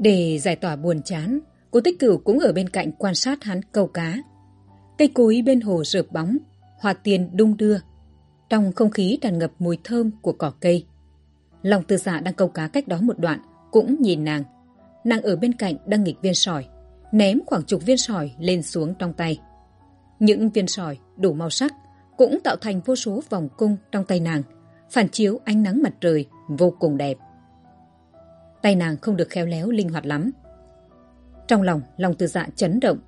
Để giải tỏa buồn chán, cô tích cửu cũng ở bên cạnh quan sát hắn câu cá. Cây cối bên hồ rợp bóng, hoa tiền đung đưa. Trong không khí tràn ngập mùi thơm của cỏ cây. Lòng tư giả đang câu cá cách đó một đoạn, cũng nhìn nàng. Nàng ở bên cạnh đang nghịch viên sỏi, ném khoảng chục viên sỏi lên xuống trong tay. Những viên sỏi đủ màu sắc cũng tạo thành vô số vòng cung trong tay nàng, phản chiếu ánh nắng mặt trời vô cùng đẹp tay nàng không được khéo léo linh hoạt lắm. Trong lòng lòng từ dạ chấn động.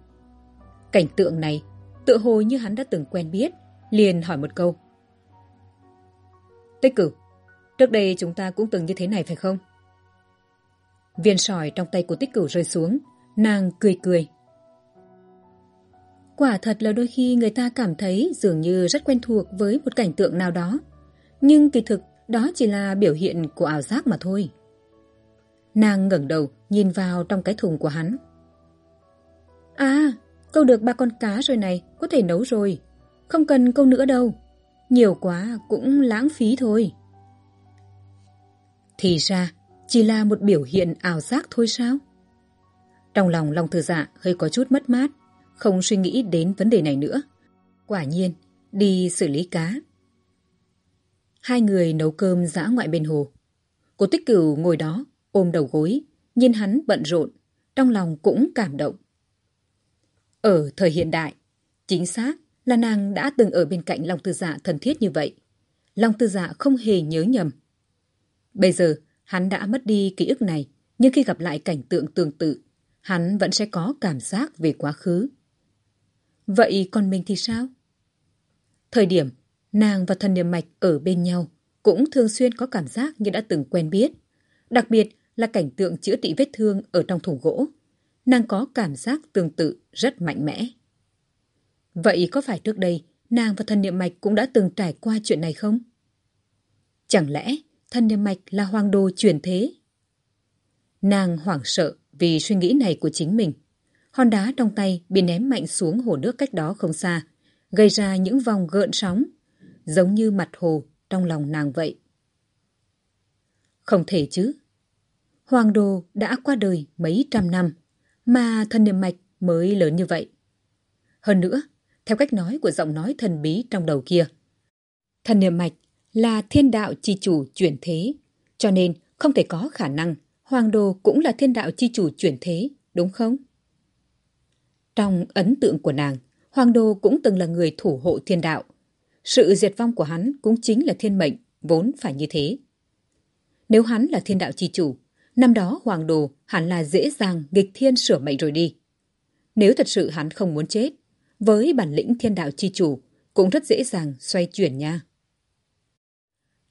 Cảnh tượng này, tựa hồ như hắn đã từng quen biết, liền hỏi một câu. Tích cử trước đây chúng ta cũng từng như thế này phải không? Viên sỏi trong tay của tích cửu rơi xuống, nàng cười cười. Quả thật là đôi khi người ta cảm thấy dường như rất quen thuộc với một cảnh tượng nào đó, nhưng kỳ thực đó chỉ là biểu hiện của ảo giác mà thôi. Nàng ngẩng đầu nhìn vào trong cái thùng của hắn. À, câu được ba con cá rồi này, có thể nấu rồi. Không cần câu nữa đâu. Nhiều quá cũng lãng phí thôi. Thì ra, chỉ là một biểu hiện ảo giác thôi sao? Trong lòng Long Thư Dạ hơi có chút mất mát, không suy nghĩ đến vấn đề này nữa. Quả nhiên, đi xử lý cá. Hai người nấu cơm dã ngoại bên hồ. Cô Tích Cửu ngồi đó, ôm đầu gối, nhìn hắn bận rộn, trong lòng cũng cảm động. Ở thời hiện đại, chính xác là nàng đã từng ở bên cạnh Long Tư Dạ thân thiết như vậy. Long Tư Dạ không hề nhớ nhầm. Bây giờ, hắn đã mất đi ký ức này, nhưng khi gặp lại cảnh tượng tương tự, hắn vẫn sẽ có cảm giác về quá khứ. Vậy còn mình thì sao? Thời điểm nàng và thần niệm mạch ở bên nhau cũng thường xuyên có cảm giác như đã từng quen biết. Đặc biệt là cảnh tượng chữa trị vết thương ở trong thùng gỗ. Nàng có cảm giác tương tự rất mạnh mẽ. Vậy có phải trước đây nàng và thần niệm mạch cũng đã từng trải qua chuyện này không? Chẳng lẽ thần niệm mạch là hoàng đồ chuyển thế? Nàng hoảng sợ vì suy nghĩ này của chính mình. Hòn đá trong tay bị ném mạnh xuống hồ nước cách đó không xa, gây ra những vòng gợn sóng, giống như mặt hồ trong lòng nàng vậy. Không thể chứ. Hoàng Đồ đã qua đời mấy trăm năm, mà thần niệm mạch mới lớn như vậy. Hơn nữa, theo cách nói của giọng nói thần bí trong đầu kia, thần niệm mạch là thiên đạo chi chủ chuyển thế, cho nên không thể có khả năng Hoàng Đồ cũng là thiên đạo chi chủ chuyển thế, đúng không? Trong ấn tượng của nàng, Hoàng Đồ cũng từng là người thủ hộ thiên đạo. Sự diệt vong của hắn cũng chính là thiên mệnh, vốn phải như thế. Nếu hắn là thiên đạo chi chủ, Năm đó Hoàng Đồ hẳn là dễ dàng nghịch thiên sửa mệnh rồi đi. Nếu thật sự hắn không muốn chết, với bản lĩnh thiên đạo chi chủ cũng rất dễ dàng xoay chuyển nha.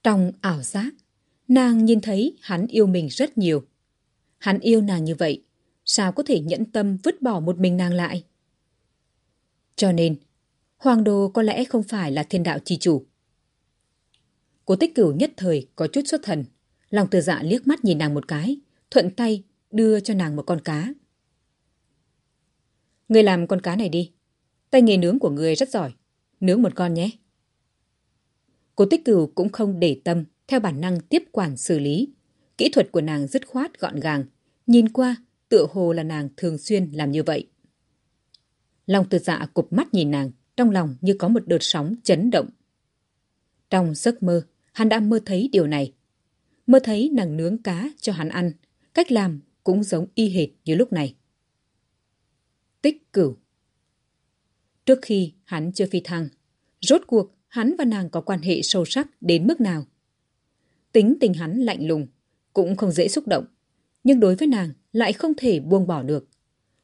Trong ảo giác, nàng nhìn thấy hắn yêu mình rất nhiều. Hắn yêu nàng như vậy, sao có thể nhẫn tâm vứt bỏ một mình nàng lại? Cho nên, Hoàng Đồ có lẽ không phải là thiên đạo chi chủ. Cố tích cửu nhất thời có chút xuất thần, Lòng từ dạ liếc mắt nhìn nàng một cái, thuận tay đưa cho nàng một con cá. Người làm con cá này đi. Tay nghề nướng của người rất giỏi. Nướng một con nhé. Cô tích cửu cũng không để tâm theo bản năng tiếp quản xử lý. Kỹ thuật của nàng dứt khoát gọn gàng. Nhìn qua, tựa hồ là nàng thường xuyên làm như vậy. Long từ dạ cụp mắt nhìn nàng, trong lòng như có một đợt sóng chấn động. Trong giấc mơ, hắn đã mơ thấy điều này mơ thấy nàng nướng cá cho hắn ăn. Cách làm cũng giống y hệt như lúc này. Tích cửu Trước khi hắn chưa phi thăng, rốt cuộc hắn và nàng có quan hệ sâu sắc đến mức nào? Tính tình hắn lạnh lùng, cũng không dễ xúc động. nhưng đối với nàng lại không thể buông bỏ được.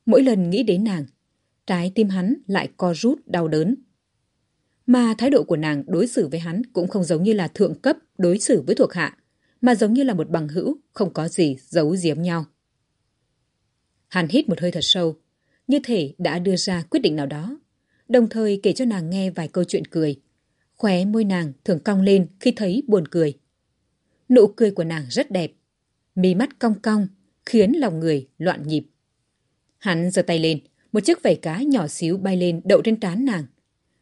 Mỗi lần nghĩ đến nàng, trái tim hắn lại co rút đau đớn. Mà thái độ của nàng đối xử với hắn cũng không giống như là thượng cấp đối xử với thuộc hạ, mà giống như là một bằng hữu, không có gì giấu giếm nhau. Hắn hít một hơi thật sâu, như thể đã đưa ra quyết định nào đó, đồng thời kể cho nàng nghe vài câu chuyện cười. Khóe môi nàng thường cong lên khi thấy buồn cười. Nụ cười của nàng rất đẹp, mí mắt cong cong, khiến lòng người loạn nhịp. Hắn giơ tay lên, một chiếc vảy cá nhỏ xíu bay lên đậu trên trán nàng.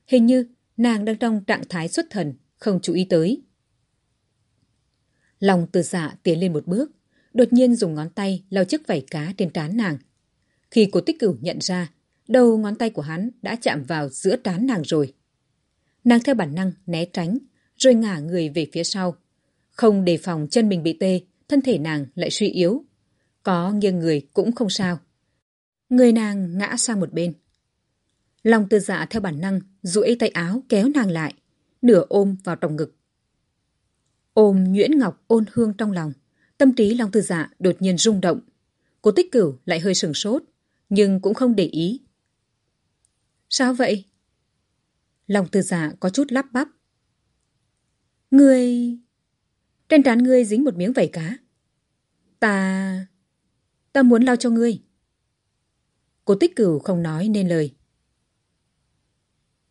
Hình như nàng đang trong trạng thái xuất thần, không chú ý tới. Lòng từ dạ tiến lên một bước, đột nhiên dùng ngón tay lau chiếc vảy cá trên trán nàng. Khi cô tích cửu nhận ra, đầu ngón tay của hắn đã chạm vào giữa trán nàng rồi. Nàng theo bản năng né tránh, rồi ngả người về phía sau. Không đề phòng chân mình bị tê, thân thể nàng lại suy yếu. Có nghiêng người cũng không sao. Người nàng ngã sang một bên. Lòng từ dạ theo bản năng duỗi tay áo kéo nàng lại, nửa ôm vào trong ngực. Ôm Nguyễn Ngọc ôn hương trong lòng, tâm trí Long Tư Dạ đột nhiên rung động. Cô tích cửu lại hơi sừng sốt, nhưng cũng không để ý. Sao vậy? Long Tư Dạ có chút lắp bắp. Ngươi... Trên trán ngươi dính một miếng vảy cá. Ta... Ta muốn lau cho ngươi. Cô tích cửu không nói nên lời.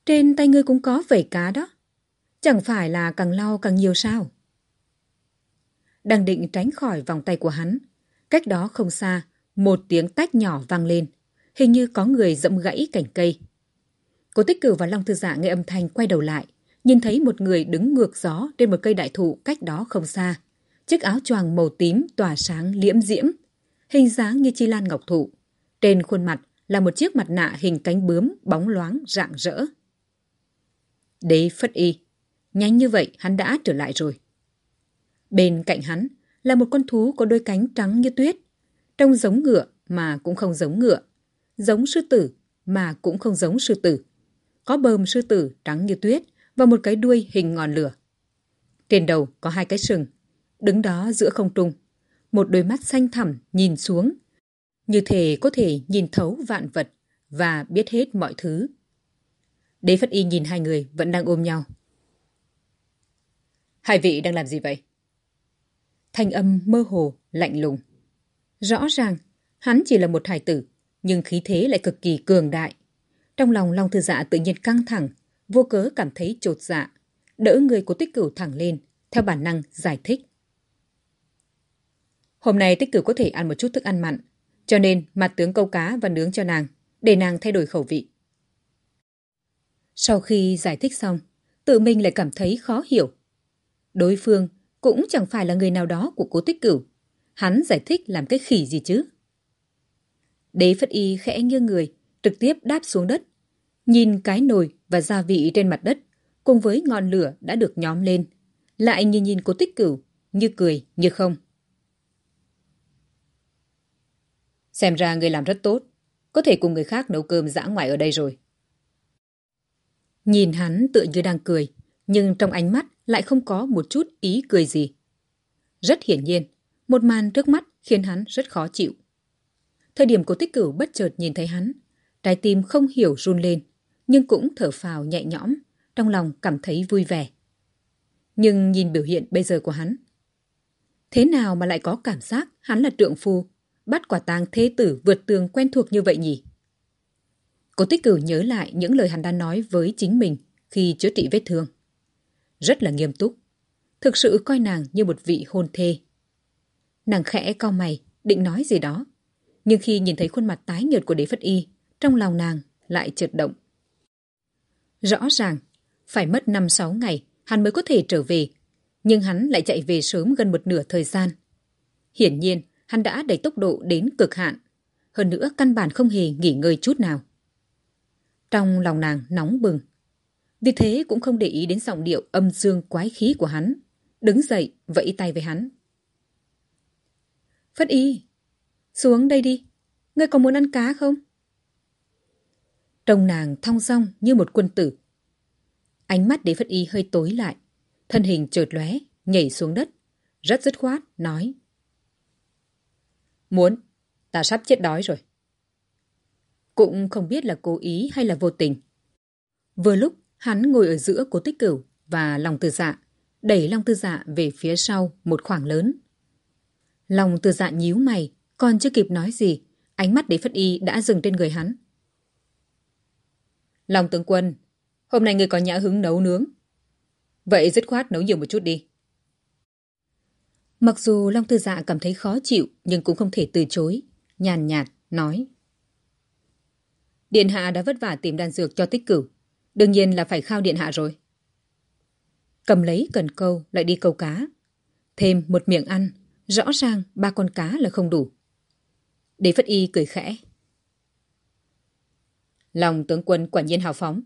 Trên tay ngươi cũng có vảy cá đó. Chẳng phải là càng lau càng nhiều sao? Đang định tránh khỏi vòng tay của hắn. Cách đó không xa, một tiếng tách nhỏ vang lên. Hình như có người dẫm gãy cành cây. Cố tích cửu và Long Thư Dạ nghe âm thanh quay đầu lại. Nhìn thấy một người đứng ngược gió trên một cây đại thụ cách đó không xa. Chiếc áo choàng màu tím tỏa sáng liễm diễm. Hình dáng như chi lan ngọc thụ. Trên khuôn mặt là một chiếc mặt nạ hình cánh bướm bóng loáng rạng rỡ. Đế phất y. Nhanh như vậy hắn đã trở lại rồi. Bên cạnh hắn là một con thú có đôi cánh trắng như tuyết. Trông giống ngựa mà cũng không giống ngựa. Giống sư tử mà cũng không giống sư tử. Có bờm sư tử trắng như tuyết và một cái đuôi hình ngọn lửa. Trên đầu có hai cái sừng, đứng đó giữa không trung. Một đôi mắt xanh thẳm nhìn xuống. Như thể có thể nhìn thấu vạn vật và biết hết mọi thứ. Đế Phất Y nhìn hai người vẫn đang ôm nhau. Hai vị đang làm gì vậy? Thanh âm mơ hồ, lạnh lùng. Rõ ràng, hắn chỉ là một hài tử, nhưng khí thế lại cực kỳ cường đại. Trong lòng Long Thư Dạ tự nhiên căng thẳng, vô cớ cảm thấy trột dạ, đỡ người của tích cửu thẳng lên, theo bản năng giải thích. Hôm nay tích cửu có thể ăn một chút thức ăn mặn, cho nên mặt tướng câu cá và nướng cho nàng, để nàng thay đổi khẩu vị. Sau khi giải thích xong, tự mình lại cảm thấy khó hiểu. Đối phương cũng chẳng phải là người nào đó của cố tích cửu. Hắn giải thích làm cái khỉ gì chứ? Đế Phất Y khẽ nghiêng người, trực tiếp đáp xuống đất. Nhìn cái nồi và gia vị trên mặt đất, cùng với ngọn lửa đã được nhóm lên. Lại nhìn nhìn cố tích cửu, như cười, như không. Xem ra người làm rất tốt, có thể cùng người khác nấu cơm dã ngoại ở đây rồi. Nhìn hắn tựa như đang cười, nhưng trong ánh mắt lại không có một chút ý cười gì. Rất hiển nhiên, một màn trước mắt khiến hắn rất khó chịu. Thời điểm cô tích cửu bất chợt nhìn thấy hắn, trái tim không hiểu run lên, nhưng cũng thở phào nhẹ nhõm, trong lòng cảm thấy vui vẻ. Nhưng nhìn biểu hiện bây giờ của hắn, thế nào mà lại có cảm giác hắn là trượng phu, bắt quả tang thế tử vượt tường quen thuộc như vậy nhỉ? Cô tích cửu nhớ lại những lời hắn đã nói với chính mình khi chữa trị vết thương rất là nghiêm túc. Thực sự coi nàng như một vị hôn thê. Nàng khẽ cau mày, định nói gì đó. Nhưng khi nhìn thấy khuôn mặt tái nhợt của đế phất y, trong lòng nàng lại chợt động. Rõ ràng, phải mất 5-6 ngày hắn mới có thể trở về, nhưng hắn lại chạy về sớm gần một nửa thời gian. Hiển nhiên, hắn đã đẩy tốc độ đến cực hạn, hơn nữa căn bản không hề nghỉ ngơi chút nào. Trong lòng nàng nóng bừng, vì thế cũng không để ý đến giọng điệu âm dương quái khí của hắn. Đứng dậy, vẫy tay với hắn. Phất y, xuống đây đi. Ngươi có muốn ăn cá không? Trông nàng thong dong như một quân tử. Ánh mắt đế phất y hơi tối lại. Thân hình chợt lóe, nhảy xuống đất. Rất dứt khoát, nói. Muốn. Ta sắp chết đói rồi. Cũng không biết là cố ý hay là vô tình. Vừa lúc hắn ngồi ở giữa cố tích cửu và lòng tư dạ, đẩy lòng tư dạ về phía sau một khoảng lớn. Lòng tư dạ nhíu mày, còn chưa kịp nói gì, ánh mắt đế phất y đã dừng trên người hắn. Lòng tướng quân, hôm nay người có nhã hứng nấu nướng. Vậy dứt khoát nấu nhiều một chút đi. Mặc dù Long Tư Dạ cảm thấy khó chịu nhưng cũng không thể từ chối. Nhàn nhạt, nói. Điện hạ đã vất vả tìm đan dược cho tích cửu. Đương nhiên là phải khao điện hạ rồi. Cầm lấy cần câu lại đi câu cá. Thêm một miệng ăn, rõ ràng ba con cá là không đủ. Đế Phất Y cười khẽ. Lòng tướng quân quả nhiên hào phóng.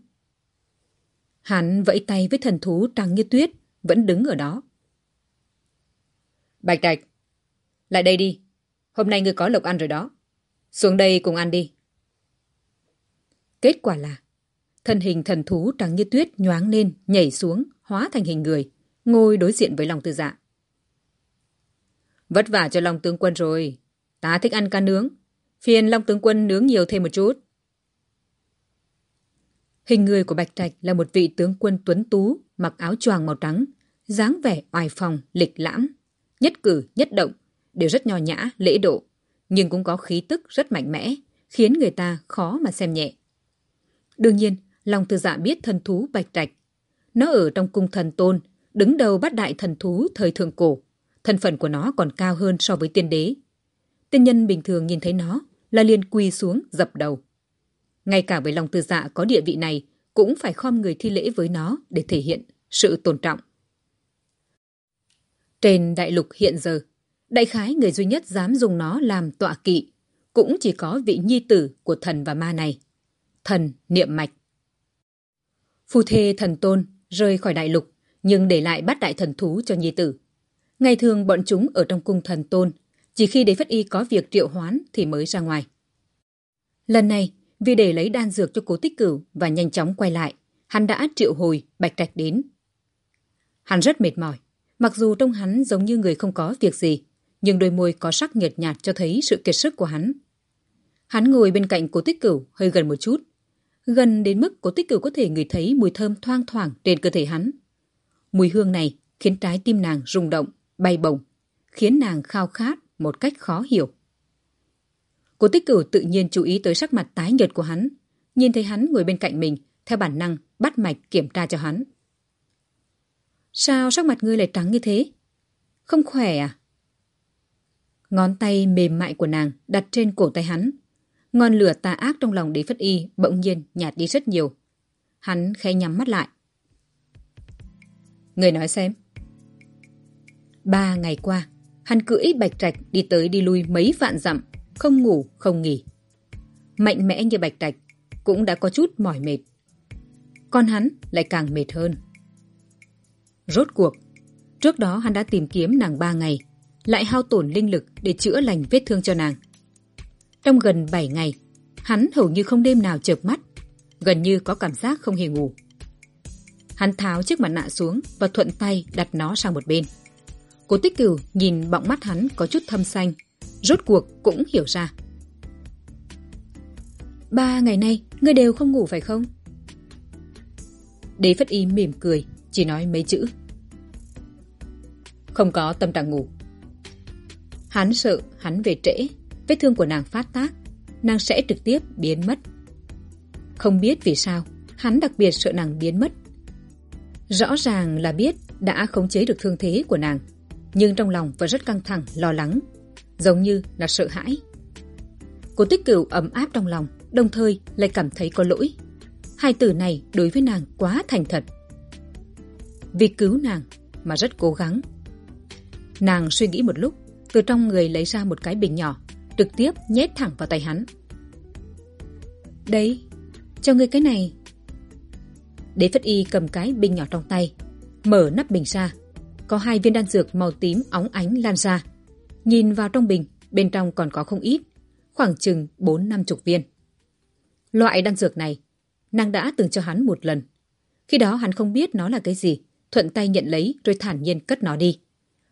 Hắn vẫy tay với thần thú trắng như tuyết, vẫn đứng ở đó. Bạch Trạch, lại đây đi. Hôm nay ngươi có lộc ăn rồi đó. Xuống đây cùng ăn đi. Kết quả là thân hình thần thú trắng như tuyết nhoáng lên, nhảy xuống, hóa thành hình người, ngồi đối diện với Long Tư Dạ. Vất vả cho Long tướng quân rồi. Ta thích ăn cá nướng. Phiền Long tướng quân nướng nhiều thêm một chút. Hình người của Bạch Trạch là một vị tướng quân tuấn tú, mặc áo choàng màu trắng, dáng vẻ oai phòng, lịch lãm, nhất cử, nhất động, đều rất nho nhã, lễ độ, nhưng cũng có khí tức rất mạnh mẽ, khiến người ta khó mà xem nhẹ. Đương nhiên, Long Tư Dạ biết thần thú Bạch Trạch. Nó ở trong cung thần tôn, đứng đầu bát đại thần thú thời thượng cổ. Thân phận của nó còn cao hơn so với tiên đế. Tiên nhân bình thường nhìn thấy nó là liền quỳ xuống dập đầu. Ngay cả với Long Tư Dạ có địa vị này cũng phải khom người thi lễ với nó để thể hiện sự tôn trọng. Trên đại lục hiện giờ, đại khái người duy nhất dám dùng nó làm tọa kỵ cũng chỉ có vị nhi tử của thần và ma này. Thần niệm mạch. Phu thê thần tôn rơi khỏi đại lục nhưng để lại bát đại thần thú cho nhi tử. Ngày thường bọn chúng ở trong cung thần tôn, chỉ khi đế phất y có việc triệu hoán thì mới ra ngoài. Lần này, vì để lấy đan dược cho cố tích cửu và nhanh chóng quay lại, hắn đã triệu hồi Bạch Trạch đến. Hắn rất mệt mỏi, mặc dù trong hắn giống như người không có việc gì, nhưng đôi môi có sắc nhợt nhạt cho thấy sự kiệt sức của hắn. Hắn ngồi bên cạnh cố tích cửu hơi gần một chút, gần đến mức cố tích cửu có thể ngửi thấy mùi thơm thoang thoảng trên cơ thể hắn. Mùi hương này khiến trái tim nàng rung động, bay bổng, khiến nàng khao khát một cách khó hiểu. Cố tích cửu tự nhiên chú ý tới sắc mặt tái nhợt của hắn, nhìn thấy hắn ngồi bên cạnh mình, theo bản năng bắt mạch kiểm tra cho hắn. Sao sắc mặt ngươi lại trắng như thế? Không khỏe à? Ngón tay mềm mại của nàng đặt trên cổ tay hắn. Ngọn lửa tà ác trong lòng đế phất y bỗng nhiên nhạt đi rất nhiều. Hắn khẽ nhắm mắt lại. Người nói xem. Ba ngày qua, hắn cưỡi bạch trạch đi tới đi lui mấy vạn dặm, không ngủ, không nghỉ. Mạnh mẽ như bạch trạch, cũng đã có chút mỏi mệt. Còn hắn lại càng mệt hơn. Rốt cuộc, trước đó hắn đã tìm kiếm nàng ba ngày, lại hao tổn linh lực để chữa lành vết thương cho nàng. Trong gần bảy ngày, hắn hầu như không đêm nào chợp mắt, gần như có cảm giác không hề ngủ. Hắn tháo chiếc mặt nạ xuống và thuận tay đặt nó sang một bên. Cố tích cửu nhìn bọng mắt hắn có chút thâm xanh, rốt cuộc cũng hiểu ra. Ba ngày nay, ngươi đều không ngủ phải không? Đế Phất Y mỉm cười, chỉ nói mấy chữ. Không có tâm trạng ngủ. Hắn sợ hắn về trễ, vết thương của nàng phát tác, nàng sẽ trực tiếp biến mất. Không biết vì sao, hắn đặc biệt sợ nàng biến mất. Rõ ràng là biết đã khống chế được thương thế của nàng, nhưng trong lòng vẫn rất căng thẳng, lo lắng, giống như là sợ hãi. Cô tích cửu ấm áp trong lòng, đồng thời lại cảm thấy có lỗi. Hai từ này đối với nàng quá thành thật. Vì cứu nàng mà rất cố gắng. Nàng suy nghĩ một lúc, từ trong người lấy ra một cái bình nhỏ, trực tiếp nhét thẳng vào tay hắn. Đấy, cho ngươi cái này. Đế Phất Y cầm cái bình nhỏ trong tay, mở nắp bình ra. Có hai viên đan dược màu tím óng ánh lan ra. Nhìn vào trong bình, bên trong còn có không ít, khoảng chừng bốn năm chục viên. Loại đan dược này, nàng đã từng cho hắn một lần. Khi đó hắn không biết nó là cái gì, thuận tay nhận lấy rồi thản nhiên cất nó đi.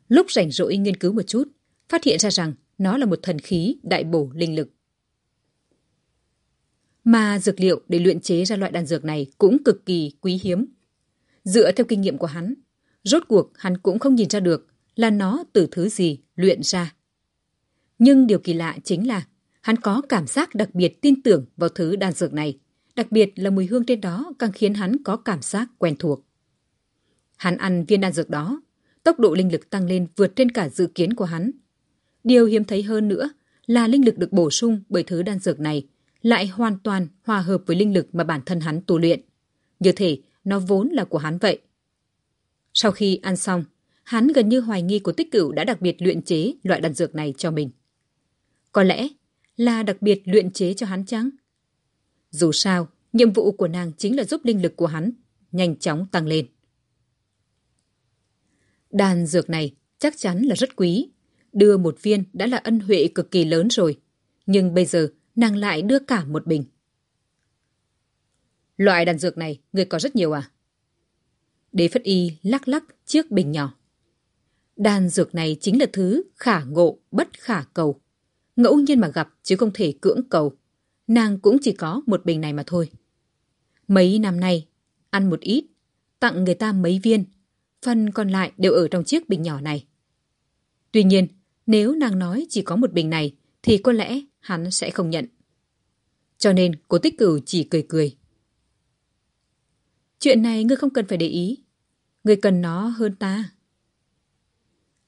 Lúc rảnh rỗi nghiên cứu một chút, phát hiện ra rằng nó là một thần khí đại bổ linh lực. Mà dược liệu để luyện chế ra loại đan dược này cũng cực kỳ quý hiếm. Dựa theo kinh nghiệm của hắn, rốt cuộc hắn cũng không nhìn ra được là nó từ thứ gì luyện ra. Nhưng điều kỳ lạ chính là hắn có cảm giác đặc biệt tin tưởng vào thứ đan dược này, đặc biệt là mùi hương trên đó càng khiến hắn có cảm giác quen thuộc. Hắn ăn viên đan dược đó, tốc độ linh lực tăng lên vượt trên cả dự kiến của hắn. Điều hiếm thấy hơn nữa là linh lực được bổ sung bởi thứ đan dược này lại hoàn toàn hòa hợp với linh lực mà bản thân hắn tu luyện. Như thể nó vốn là của hắn vậy. Sau khi ăn xong, hắn gần như hoài nghi của tích cửu đã đặc biệt luyện chế loại đan dược này cho mình. Có lẽ là đặc biệt luyện chế cho hắn chăng? Dù sao, nhiệm vụ của nàng chính là giúp linh lực của hắn nhanh chóng tăng lên. Đan dược này chắc chắn là rất quý. Đưa một viên đã là ân huệ cực kỳ lớn rồi. Nhưng bây giờ nàng lại đưa cả một bình. Loại đan dược này người có rất nhiều à? Đế Phất Y lắc lắc chiếc bình nhỏ. Đan dược này chính là thứ khả ngộ bất khả cầu. Ngẫu nhiên mà gặp chứ không thể cưỡng cầu. Nàng cũng chỉ có một bình này mà thôi. Mấy năm nay, ăn một ít, tặng người ta mấy viên, phần còn lại đều ở trong chiếc bình nhỏ này. Tuy nhiên, nếu nàng nói chỉ có một bình này, thì có lẽ hắn sẽ không nhận. Cho nên cô tích cửu chỉ cười cười. Chuyện này ngươi không cần phải để ý. Ngươi cần nó hơn ta.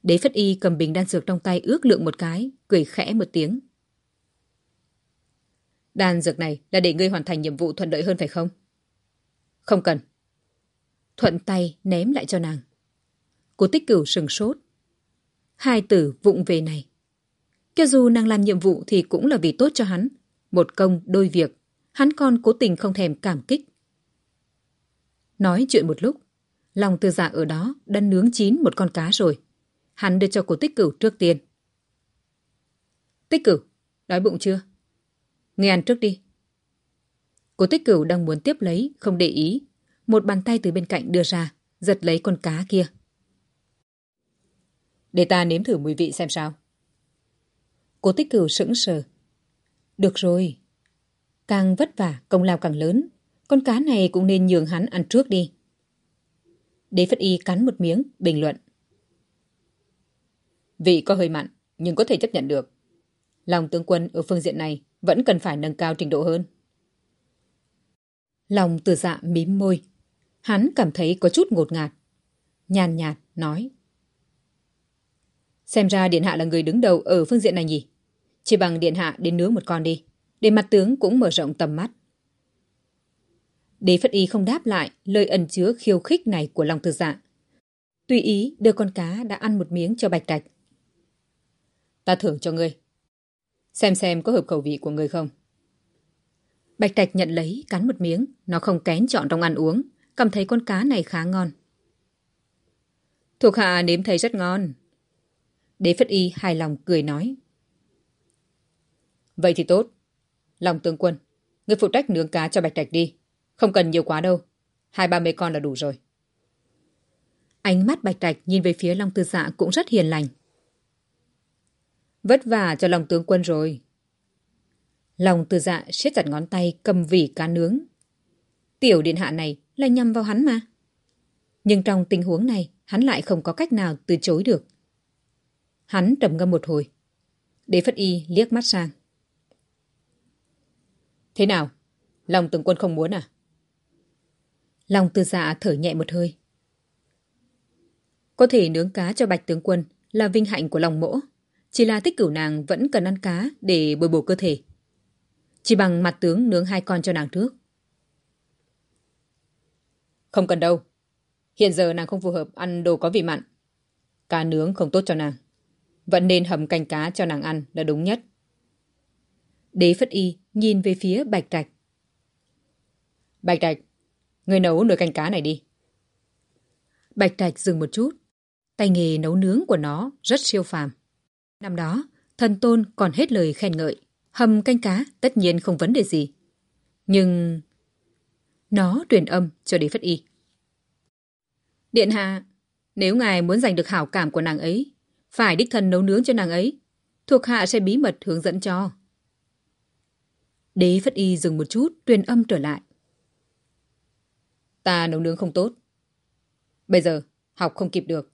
Đế Phất Y cầm bình đan dược trong tay ước lượng một cái, cười khẽ một tiếng. Đan dược này là để ngươi hoàn thành nhiệm vụ thuận lợi hơn phải không? Không cần. Thuận tay ném lại cho nàng. Cô tích cửu sừng sốt. Hai tử vụng về này. Cho dù nàng làm nhiệm vụ thì cũng là vì tốt cho hắn. Một công đôi việc. Hắn còn cố tình không thèm cảm kích. Nói chuyện một lúc. Lòng từ giả ở đó đã nướng chín một con cá rồi. Hắn đưa cho cô tích cửu trước tiên. Tích cửu, đói bụng chưa? Nghe ăn trước đi. Cô tích cửu đang muốn tiếp lấy, không để ý. Một bàn tay từ bên cạnh đưa ra, giật lấy con cá kia. Để ta nếm thử mùi vị xem sao. Cố tích cửu sững sờ. Được rồi. Càng vất vả, công lao càng lớn. Con cá này cũng nên nhường hắn ăn trước đi. Đế Phất Y cắn một miếng, bình luận. Vị có hơi mặn, nhưng có thể chấp nhận được. Lòng tướng quân ở phương diện này vẫn cần phải nâng cao trình độ hơn. Lòng từ dạ mím môi. Hắn cảm thấy có chút ngột ngạt. Nhàn nhạt, nói. Xem ra Điện Hạ là người đứng đầu ở phương diện này nhỉ? Chỉ bằng Điện Hạ đến nướng một con đi, để mặt tướng cũng mở rộng tầm mắt. Đế Phất Y không đáp lại lời ẩn chứa khiêu khích này của lòng từ dạ. Tùy ý đưa con cá đã ăn một miếng cho Bạch Trạch. Ta thưởng cho ngươi. Xem xem có hợp khẩu vị của ngươi không. Bạch Trạch nhận lấy, cắn một miếng. Nó không kén chọn trong ăn uống. Cảm thấy con cá này khá ngon. Thuộc hạ nếm thấy rất ngon. Đế Phất Y hài lòng cười nói. Vậy thì tốt. Lòng tướng quân, người phụ trách nướng cá cho Bạch Trạch đi. Không cần nhiều quá đâu. Hai ba mấy con là đủ rồi. Ánh mắt Bạch Trạch nhìn về phía Long Tư Dạ cũng rất hiền lành. Vất vả cho lòng tướng quân rồi. Lòng Tư Dạ siết chặt ngón tay cầm vỉ cá nướng. Tiểu điện hạ này là nhằm vào hắn mà. Nhưng trong tình huống này, hắn lại không có cách nào từ chối được. Hắn trầm ngâm một hồi. Đế Phất Y liếc mắt sang. Thế nào? Lòng tướng quân không muốn à? Lòng tư dạ thở nhẹ một hơi. Có thể nướng cá cho bạch tướng quân là vinh hạnh của lòng mỗ. Chỉ là tích cửu nàng vẫn cần ăn cá để bồi bổ cơ thể. Chỉ bằng mặt tướng nướng hai con cho nàng trước. Không cần đâu. Hiện giờ nàng không phù hợp ăn đồ có vị mặn. Cá nướng không tốt cho nàng. Vẫn nên hầm canh cá cho nàng ăn là đúng nhất. Đế Phất Y nhìn về phía Bạch Trạch. Bạch Trạch, người nấu nồi canh cá này đi. Bạch Trạch dừng một chút. Tay nghề nấu nướng của nó rất siêu phàm. Năm đó, thần tôn còn hết lời khen ngợi. Hầm canh cá tất nhiên không vấn đề gì. Nhưng... Nó truyền âm cho Đế Phất Y. Điện hạ, nếu ngài muốn giành được hảo cảm của nàng ấy, phải đích thân nấu nướng cho nàng ấy. thuộc hạ sẽ bí mật hướng dẫn cho. Đế phất y dừng một chút truyền âm trở lại. Ta nấu nướng không tốt. Bây giờ, học không kịp được.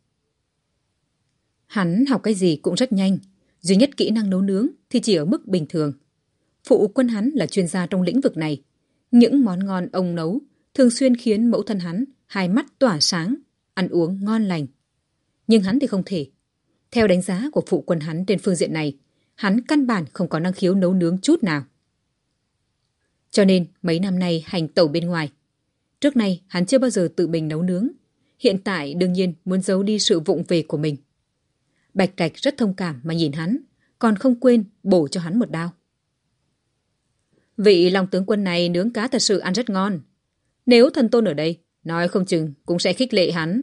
Hắn học cái gì cũng rất nhanh. Duy nhất kỹ năng nấu nướng thì chỉ ở mức bình thường. Phụ quân hắn là chuyên gia trong lĩnh vực này. Những món ngon ông nấu thường xuyên khiến mẫu thân hắn hai mắt tỏa sáng, ăn uống ngon lành. Nhưng hắn thì không thể theo đánh giá của phụ quân hắn trên phương diện này, hắn căn bản không có năng khiếu nấu nướng chút nào. Cho nên, mấy năm nay hành tẩu bên ngoài, trước nay hắn chưa bao giờ tự mình nấu nướng, hiện tại đương nhiên muốn giấu đi sự vụng về của mình. Bạch trạch rất thông cảm mà nhìn hắn, còn không quên bổ cho hắn một đao. Vị lòng tướng quân này nướng cá thật sự ăn rất ngon. Nếu thần tôn ở đây, nói không chừng cũng sẽ khích lệ hắn.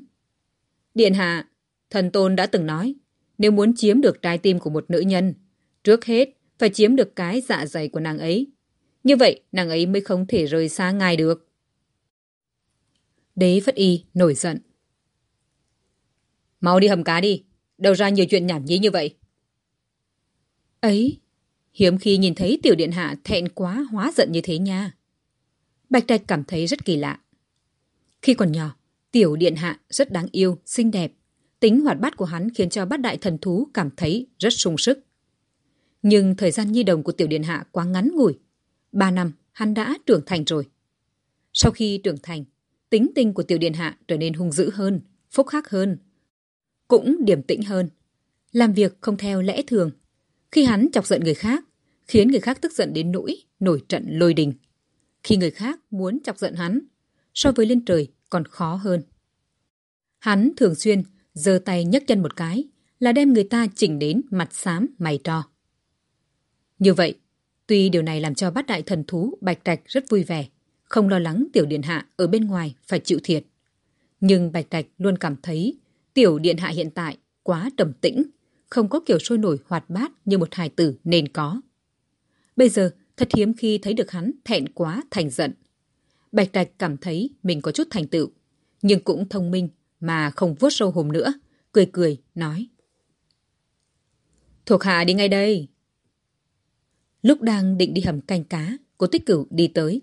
Điện hạ, thần tôn đã từng nói nếu muốn chiếm được trái tim của một nữ nhân, trước hết phải chiếm được cái dạ dày của nàng ấy. Như vậy, nàng ấy mới không thể rời xa ngài được. Đế phất y nổi giận. Mau đi hầm cá đi, đâu ra nhiều chuyện nhảm nhí như vậy. Ấy, hiếm khi nhìn thấy tiểu điện hạ thẹn quá, hóa giận như thế nha. Bạch trạch cảm thấy rất kỳ lạ. Khi còn nhỏ, tiểu điện hạ rất đáng yêu, xinh đẹp tính hoạt bát của hắn khiến cho bát đại thần thú cảm thấy rất sung sức. Nhưng thời gian nhi đồng của tiểu điện hạ quá ngắn ngủi. Ba năm, hắn đã trưởng thành rồi. Sau khi trưởng thành, tính tình của tiểu điện hạ trở nên hung dữ hơn, phúc khắc hơn, cũng điềm tĩnh hơn. Làm việc không theo lẽ thường. Khi hắn chọc giận người khác, khiến người khác tức giận đến nỗi nổi trận lôi đình. Khi người khác muốn chọc giận hắn, so với lên trời còn khó hơn. Hắn thường xuyên giơ tay nhấc chân một cái, là đem người ta chỉnh đến mặt xám mày to. Như vậy, tuy điều này làm cho bát đại thần thú bạch trạch rất vui vẻ, không lo lắng tiểu điện hạ ở bên ngoài phải chịu thiệt. Nhưng bạch trạch luôn cảm thấy tiểu điện hạ hiện tại quá trầm tĩnh, không có kiểu sôi nổi hoạt bát như một hài tử nên có. Bây giờ, thật hiếm khi thấy được hắn thẹn quá, thành giận. Bạch trạch cảm thấy mình có chút thành tựu, nhưng cũng thông minh mà không vuốt sâu hùm nữa, cười cười, nói. Thuộc hạ đi ngay đây. Lúc đang định đi hầm canh cá, cô tích cửu đi tới.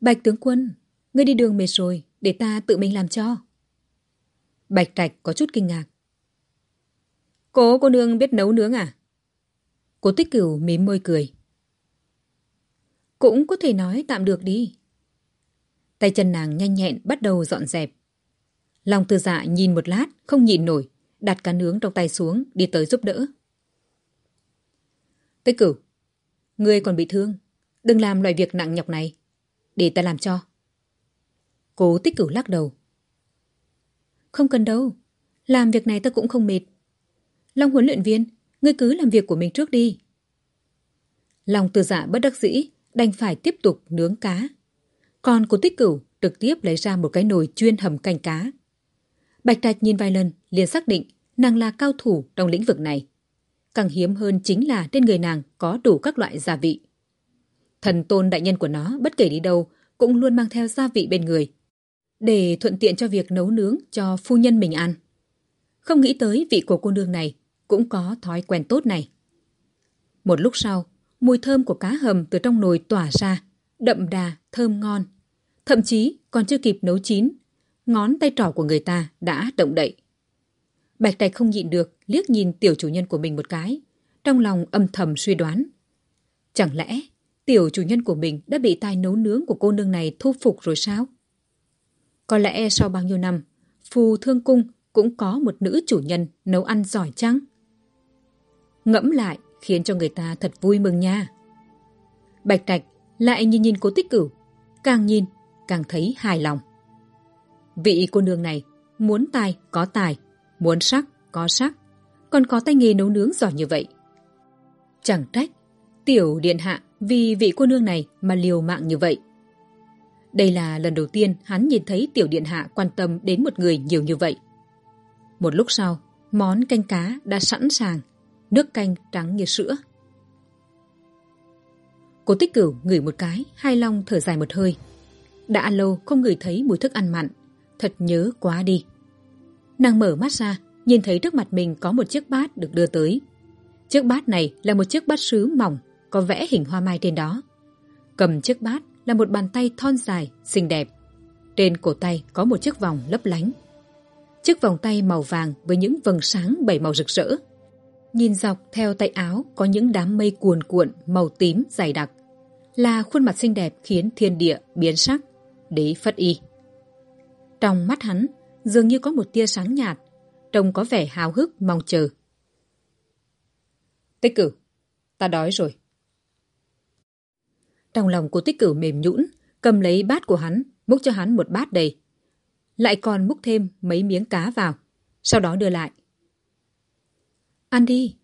Bạch tướng quân, ngươi đi đường mệt rồi, để ta tự mình làm cho. Bạch trạch có chút kinh ngạc. Cố cô nương biết nấu nướng à? Cố tích cửu mím môi cười. Cũng có thể nói tạm được đi. Tay chân nàng nhanh nhẹn bắt đầu dọn dẹp. Long tư dạ nhìn một lát, không nhịn nổi, đặt cá nướng trong tay xuống, đi tới giúp đỡ. Tích cửu, ngươi còn bị thương, đừng làm loại việc nặng nhọc này, để ta làm cho. Cố tích cửu lắc đầu. Không cần đâu, làm việc này ta cũng không mệt. Long huấn luyện viên, ngươi cứ làm việc của mình trước đi. Long từ dạ bất đắc dĩ, đành phải tiếp tục nướng cá. Còn cố tích cửu trực tiếp lấy ra một cái nồi chuyên hầm canh cá bạch trạch nhìn vài lần, liền xác định nàng là cao thủ trong lĩnh vực này. Càng hiếm hơn chính là trên người nàng có đủ các loại gia vị. Thần tôn đại nhân của nó bất kể đi đâu cũng luôn mang theo gia vị bên người, để thuận tiện cho việc nấu nướng cho phu nhân mình ăn. Không nghĩ tới vị của cô nương này cũng có thói quen tốt này. Một lúc sau, mùi thơm của cá hầm từ trong nồi tỏa ra, đậm đà, thơm ngon. Thậm chí còn chưa kịp nấu chín ngón tay trỏ của người ta đã động đậy. Bạch trạch không nhịn được liếc nhìn tiểu chủ nhân của mình một cái, trong lòng âm thầm suy đoán. Chẳng lẽ tiểu chủ nhân của mình đã bị tai nấu nướng của cô nương này thu phục rồi sao? Có lẽ sau bao nhiêu năm, phù thương cung cũng có một nữ chủ nhân nấu ăn giỏi chăng? Ngẫm lại khiến cho người ta thật vui mừng nha. Bạch trạch lại nhìn nhìn cố tích cửu, càng nhìn càng thấy hài lòng vị cô nương này muốn tài có tài, muốn sắc có sắc, còn có tay nghề nấu nướng giỏi như vậy. Chẳng trách, tiểu điện hạ vì vị cô nương này mà liều mạng như vậy. Đây là lần đầu tiên hắn nhìn thấy tiểu điện hạ quan tâm đến một người nhiều như vậy. Một lúc sau, món canh cá đã sẵn sàng, nước canh trắng như sữa. Cố tích cửu ngửi một cái, hai long thở dài một hơi. Đã lâu không ngửi thấy mùi thức ăn mặn thật nhớ quá đi nàng mở mắt ra nhìn thấy trước mặt mình có một chiếc bát được đưa tới Chiếc bát này là một chiếc bát sứ mỏng, có vẽ hình hoa mai trên đó. Cầm chiếc bát là một bàn tay thon dài, xinh đẹp. Trên cổ tay có một chiếc vòng lấp lánh. Chiếc vòng tay màu vàng với những vầng sáng bảy màu rực rỡ. Nhìn dọc theo tay áo có những đám mây cuồn cuộn màu tím dày đặc. Là khuôn mặt xinh đẹp khiến thiên địa biến sắc, đế phất y. Trong mắt hắn dường như có một tia sáng nhạt, trông có vẻ hào hức mong chờ. Tích cử, ta đói rồi. Trong lòng của tích cử mềm nhũn, cầm lấy bát của hắn, múc cho hắn một bát đầy. Lại còn múc thêm mấy miếng cá vào, sau đó đưa lại. Ăn đi,